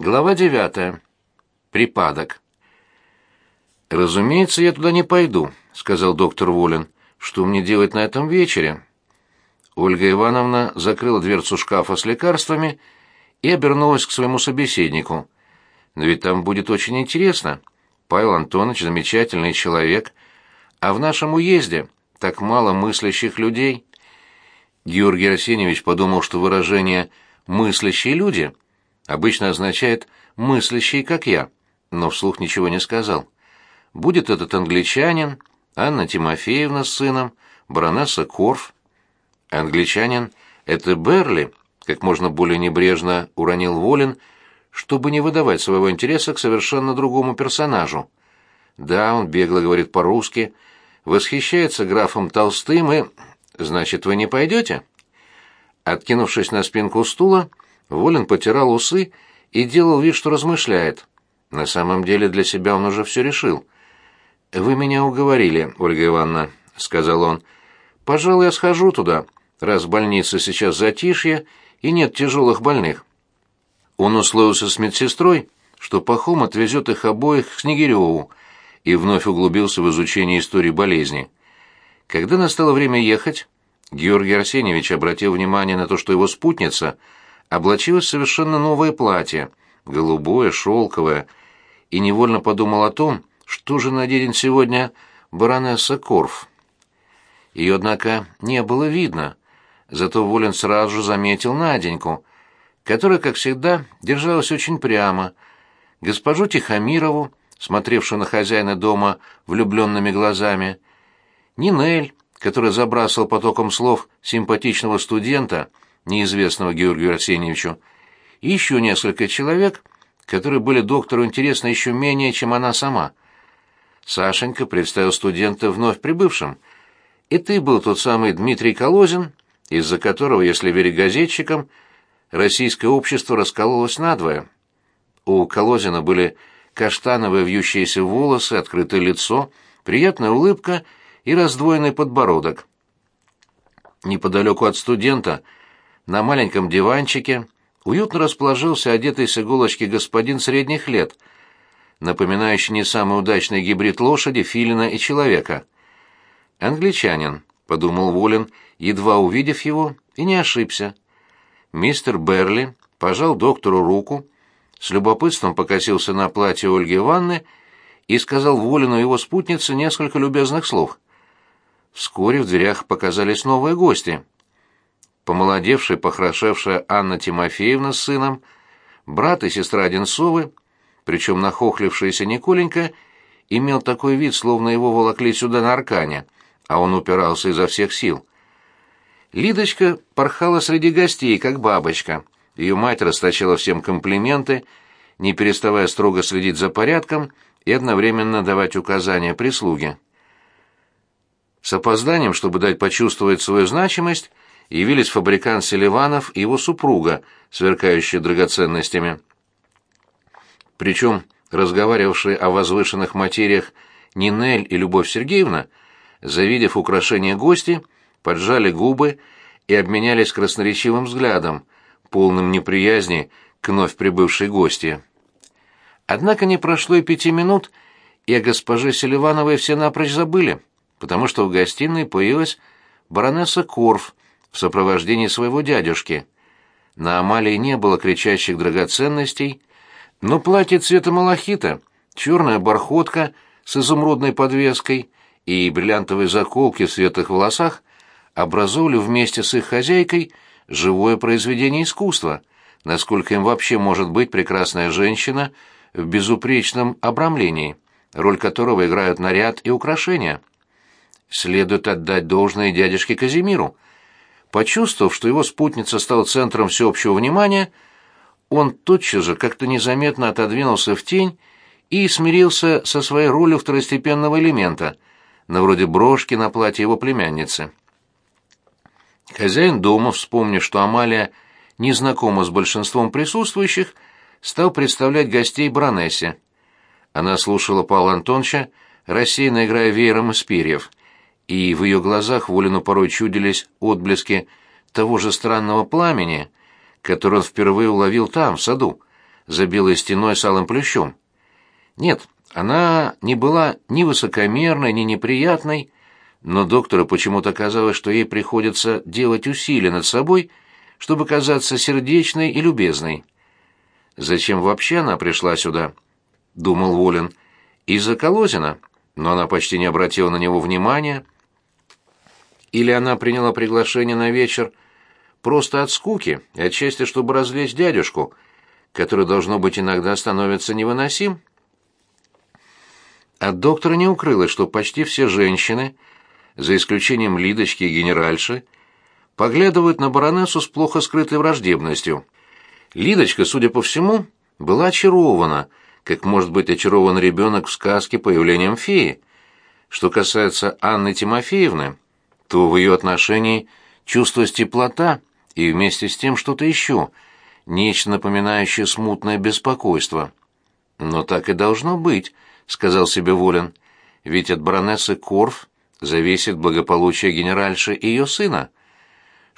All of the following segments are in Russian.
Глава девятая. Припадок. «Разумеется, я туда не пойду», — сказал доктор Волин. «Что мне делать на этом вечере?» Ольга Ивановна закрыла дверцу шкафа с лекарствами и обернулась к своему собеседнику. «Но ведь там будет очень интересно. Павел Антонович замечательный человек, а в нашем уезде так мало мыслящих людей». Георгий Арсеньевич подумал, что выражение «мыслящие люди» обычно означает «мыслящие, как я», но вслух ничего не сказал. «Будет этот англичанин, Анна Тимофеевна с сыном, баронесса Корф». «Англичанин — это Берли», — как можно более небрежно уронил Волин, чтобы не выдавать своего интереса к совершенно другому персонажу. Да, он бегло говорит по-русски, восхищается графом Толстым и Значит, вы не пойдете?» Откинувшись на спинку стула, Волин потирал усы и делал вид, что размышляет. На самом деле для себя он уже все решил. «Вы меня уговорили, Ольга Ивановна», — сказал он. «Пожалуй, я схожу туда, раз в больнице сейчас затишье и нет тяжелых больных». Он условился с медсестрой, что Пахом отвезет их обоих к Снегиреву, и вновь углубился в изучение истории болезни. Когда настало время ехать, Георгий Арсеньевич обратил внимание на то, что его спутница облачилась в совершенно новое платье, голубое, шелковое, и невольно подумал о том, что же наденет сегодня баронесса Корф. Ее, однако, не было видно, зато Волин сразу же заметил Наденьку, которая, как всегда, держалась очень прямо, госпожу Тихомирову, смотревшую на хозяина дома влюбленными глазами, Нинель, который забрасывал потоком слов симпатичного студента, неизвестного Георгию Арсеньевичу, и еще несколько человек, которые были доктору интересны еще менее, чем она сама. Сашенька представил студента вновь прибывшим. И ты был тот самый Дмитрий Колозин, из-за которого, если верить газетчикам, российское общество раскололось надвое. У Колозина были каштановые вьющиеся волосы, открытое лицо, приятная улыбка — и раздвоенный подбородок. Неподалеку от студента, на маленьком диванчике, уютно расположился одетый с иголочки господин средних лет, напоминающий не самый удачный гибрид лошади, филина и человека. «Англичанин», — подумал Волин, едва увидев его, и не ошибся. Мистер Берли пожал доктору руку, с любопытством покосился на платье Ольги Ивановны и сказал Волину и его спутнице несколько любезных слов. Вскоре в дверях показались новые гости. Помолодевшая, похорошевшая Анна Тимофеевна с сыном, брат и сестра Одинцовы, причем нахохлившаяся Николенька, имел такой вид, словно его волокли сюда на аркане, а он упирался изо всех сил. Лидочка порхала среди гостей, как бабочка. Ее мать расточила всем комплименты, не переставая строго следить за порядком и одновременно давать указания прислуге. С опозданием, чтобы дать почувствовать свою значимость, явились фабрикант Селиванов и его супруга, сверкающие драгоценностями. Причем разговаривавшие о возвышенных материях Нинель и Любовь Сергеевна, завидев украшение гости, поджали губы и обменялись красноречивым взглядом, полным неприязни к вновь прибывшей гости. Однако не прошло и пяти минут, и о госпоже Селивановой все напрочь забыли потому что в гостиной появилась баронесса Корф сопровождении своего дядюшки. На Амалии не было кричащих драгоценностей, но платье цвета малахита, черная бархотка с изумрудной подвеской и бриллиантовые заколки в светлых волосах образовали вместе с их хозяйкой живое произведение искусства, насколько им вообще может быть прекрасная женщина в безупречном обрамлении, роль которого играют наряд и украшения. Следует отдать должное дядюшке Казимиру. Почувствовав, что его спутница стала центром всеобщего внимания, он тотчас же как-то незаметно отодвинулся в тень и смирился со своей ролью второстепенного элемента, на вроде брошки на платье его племянницы. Хозяин дома, вспомнив, что Амалия не знакома с большинством присутствующих, стал представлять гостей баронессе. Она слушала Павла Антоновича, рассеянно играя веером из перьев и в ее глазах Волину порой чудились отблески того же странного пламени, которое он впервые уловил там, в саду, за белой стеной с алым плющом. Нет, она не была ни высокомерной, ни неприятной, но доктору почему-то казалось, что ей приходится делать усилия над собой, чтобы казаться сердечной и любезной. Зачем вообще она пришла сюда? думал Волин. Из-за Колозина, но она почти не обратила на него внимания. Или она приняла приглашение на вечер просто от скуки, отчасти чтобы развлечь дядюшку, который должно быть иногда становится невыносим. От доктора не укрылось, что почти все женщины, за исключением Лидочки и генеральши, поглядывают на баронессу с плохо скрытой враждебностью. Лидочка, судя по всему, была очарована, как может быть очарован ребенок в сказке появлением феи. Что касается Анны Тимофеевны, то в ее отношении чувствовалась теплота и вместе с тем что-то еще, нечто напоминающее смутное беспокойство. «Но так и должно быть», — сказал себе Волин, — «ведь от баронессы Корф зависит благополучие генеральши и ее сына».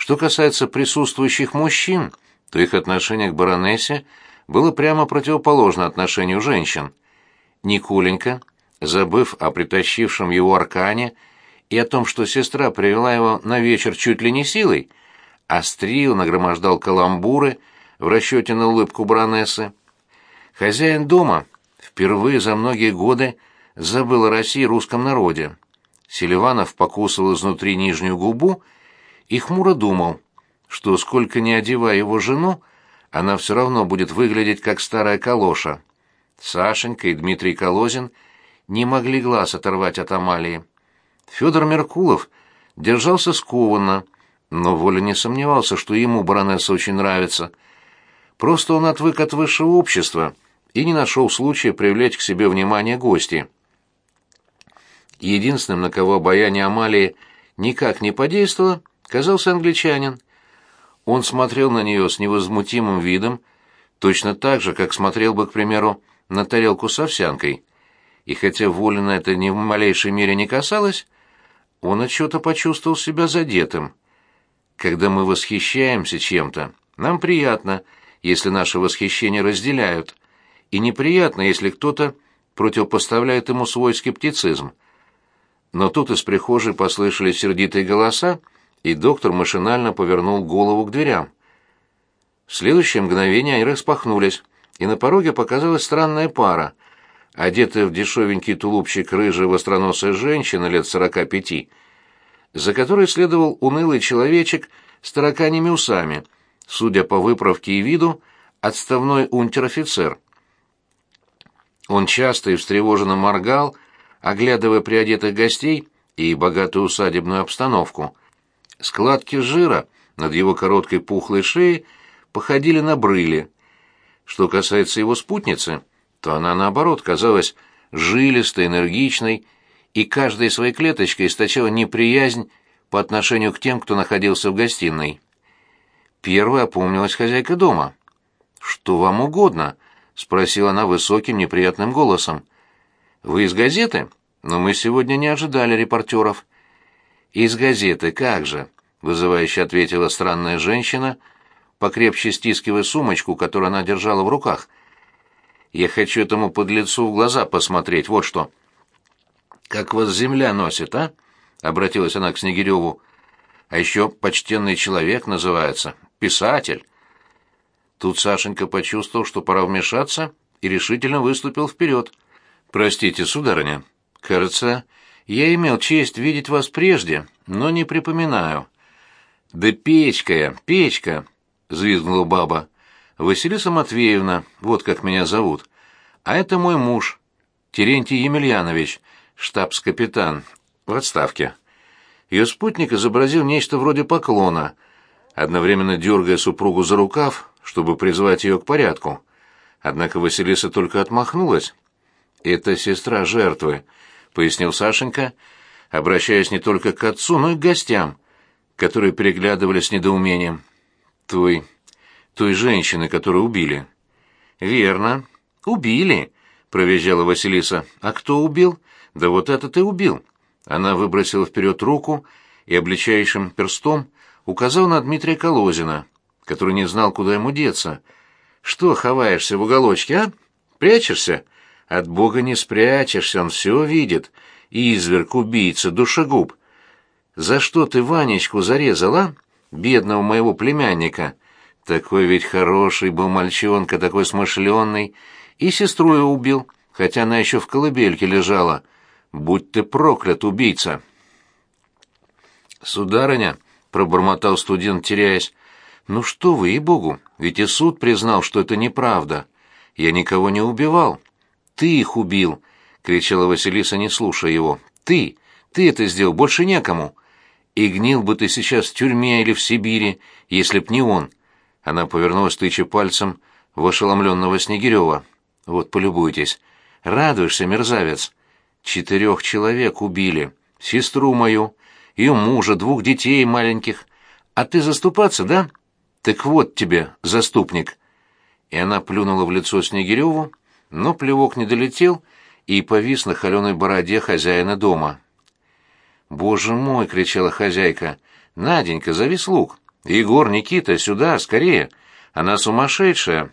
Что касается присутствующих мужчин, то их отношение к баронессе было прямо противоположно отношению женщин. Николенька, забыв о притащившем его аркане и о том, что сестра привела его на вечер чуть ли не силой, острил, нагромождал каламбуры в расчете на улыбку баронессы. Хозяин дома впервые за многие годы забыл о России и русском народе. Селиванов покусывал изнутри нижнюю губу и хмуро думал, что сколько ни одевая его жену, она все равно будет выглядеть как старая калоша. Сашенька и Дмитрий Колозин не могли глаз оторвать от Амалии. Федор Меркулов держался скованно, но Воля не сомневался, что ему баронесса очень нравится. Просто он отвык от высшего общества и не нашел случая привлечь к себе внимание гости. Единственным, на кого обаяние Амалии никак не подействовало, казался англичанин. Он смотрел на нее с невозмутимым видом, точно так же, как смотрел бы, к примеру, на тарелку с овсянкой. И хотя Волина это ни в малейшей мере не касалось, он отчего-то почувствовал себя задетым. Когда мы восхищаемся чем-то, нам приятно, если наше восхищение разделяют, и неприятно, если кто-то противопоставляет ему свой скептицизм. Но тут из прихожей послышались сердитые голоса, и доктор машинально повернул голову к дверям. В следующее мгновение они распахнулись, и на пороге показалась странная пара, одетая в дешевенький тулупчик рыжая востроносая женщина лет сорока пяти, за которой следовал унылый человечек с тараканьими усами, судя по выправке и виду, отставной унтер-офицер. Он часто и встревоженно моргал, оглядывая приодетых гостей и богатую усадебную обстановку. Складки жира над его короткой пухлой шеей походили на брыли. Что касается его спутницы, то она, наоборот, казалась жилистой, энергичной, и каждой своей клеточкой источала неприязнь по отношению к тем, кто находился в гостиной. Первая опомнилась хозяйка дома. «Что вам угодно?» — спросила она высоким неприятным голосом. «Вы из газеты? Но мы сегодня не ожидали репортеров». «Из газеты, как же?» — вызывающе ответила странная женщина, покрепче стискивая сумочку, которую она держала в руках. «Я хочу этому подлецу в глаза посмотреть, вот что». «Как вас земля носит, а?» — обратилась она к Снегиреву. «А еще почтенный человек называется, писатель». Тут Сашенька почувствовал, что пора вмешаться, и решительно выступил вперед. «Простите, сударыня, кажется, я имел честь видеть вас прежде, но не припоминаю». «Да печка я, печка!» — взвизгнула баба. «Василиса Матвеевна, вот как меня зовут. А это мой муж, Терентий Емельянович, штабс-капитан, в отставке». Ее спутник изобразил нечто вроде поклона, одновременно дергая супругу за рукав, чтобы призвать ее к порядку. Однако Василиса только отмахнулась. «Это сестра жертвы», — пояснил Сашенька, обращаясь не только к отцу, но и к гостям, которые переглядывались с недоумением. «Той... той женщины, которую убили». «Верно. Убили», — провизжала Василиса. «А кто убил? Да вот это ты убил». Она выбросила вперед руку и обличающим перстом указал на Дмитрия Колозина, который не знал, куда ему деться. Что ховаешься в уголочке, а? Прячешься? От Бога не спрячешься, он все видит. Изверг, убийца, душегуб. За что ты Ванечку зарезала, бедного моего племянника? Такой ведь хороший был мальчонка, такой смышленый. И сестру его убил, хотя она еще в колыбельке лежала. Будь ты проклят, убийца!» «Сударыня», — пробормотал студент, теряясь, — «ну что вы, ей-богу, ведь и суд признал, что это неправда. Я никого не убивал». «Ты их убил!» — кричала Василиса, не слушая его. «Ты! Ты это сделал! Больше некому! И гнил бы ты сейчас в тюрьме или в Сибири, если б не он!» Она повернулась, тыча пальцем в ошеломленного Снегирева. «Вот, полюбуйтесь. Радуешься, мерзавец. Четырех человек убили. Сестру мою, ее мужа, двух детей маленьких. А ты заступаться, да? Так вот тебе, заступник!» И она плюнула в лицо Снегиреву, но плевок не долетел и повис на холеной бороде хозяина дома. «Боже мой!» — кричала хозяйка. «Наденька, зови слуг! Егор, Никита, сюда, скорее! Она сумасшедшая!»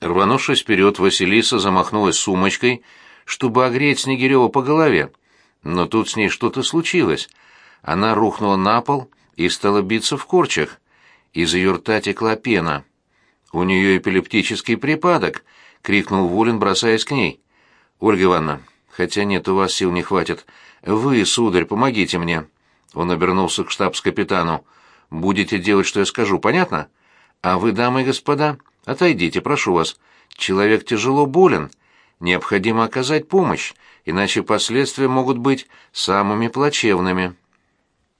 Рванувшись вперед, Василиса замахнулась сумочкой, чтобы огреть Снегирева по голове. Но тут с ней что-то случилось. Она рухнула на пол и стала биться в корчах. Из ее рта текла пена. «У нее эпилептический припадок!» — крикнул Волин, бросаясь к ней. «Ольга Ивановна, хотя нет, у вас сил не хватит. Вы, сударь, помогите мне!» Он обернулся к штабс-капитану. «Будете делать, что я скажу, понятно? А вы, дамы и господа, отойдите, прошу вас. Человек тяжело болен. Необходимо оказать помощь, иначе последствия могут быть самыми плачевными».